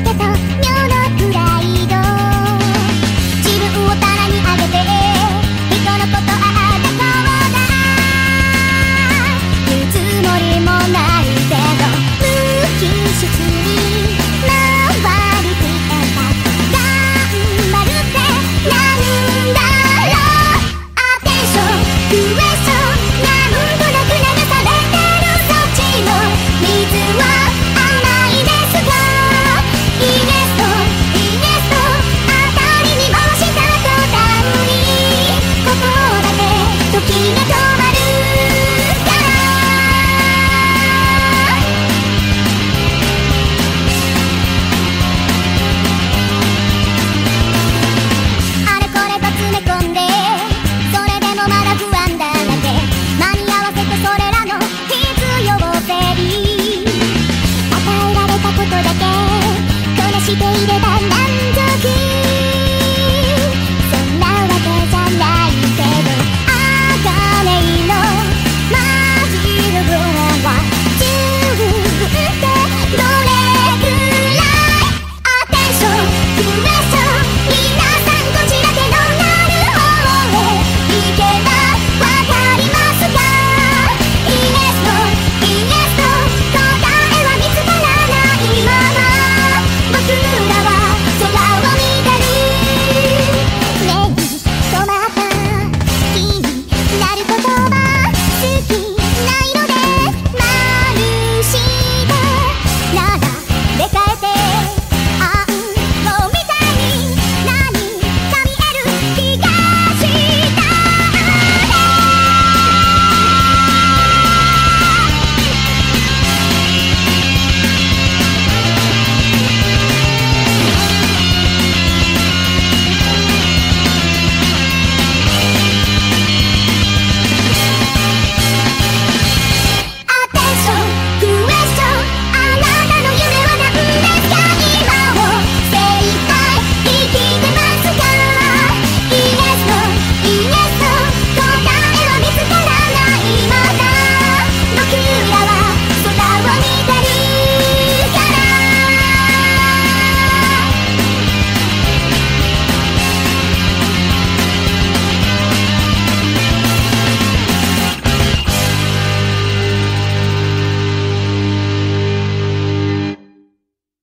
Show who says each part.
Speaker 1: けた君と